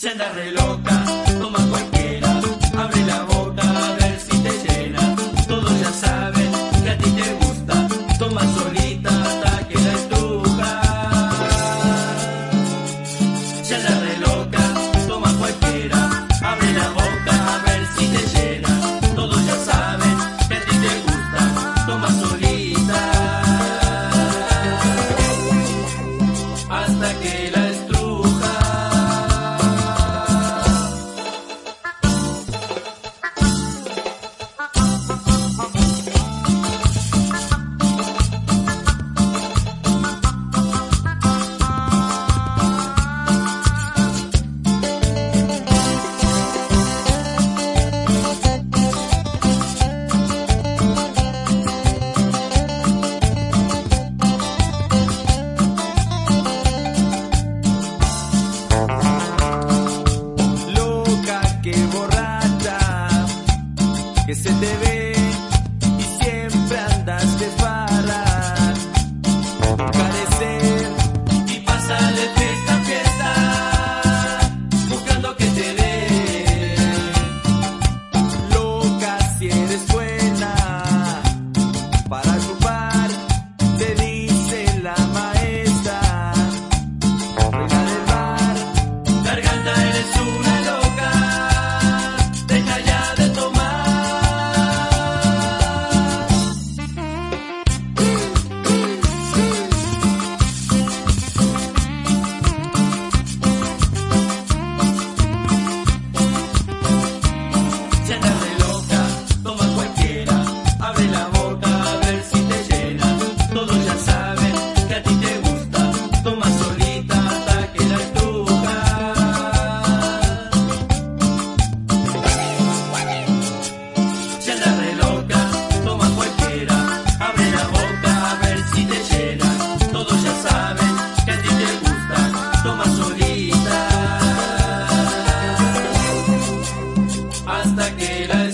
se anda re loca, toma cualquiera, abre la boca a ver si te llena. Todos ya saben que a ti te gusta, toma solita hasta que la estuca. Se anda re loca, toma cualquiera. لك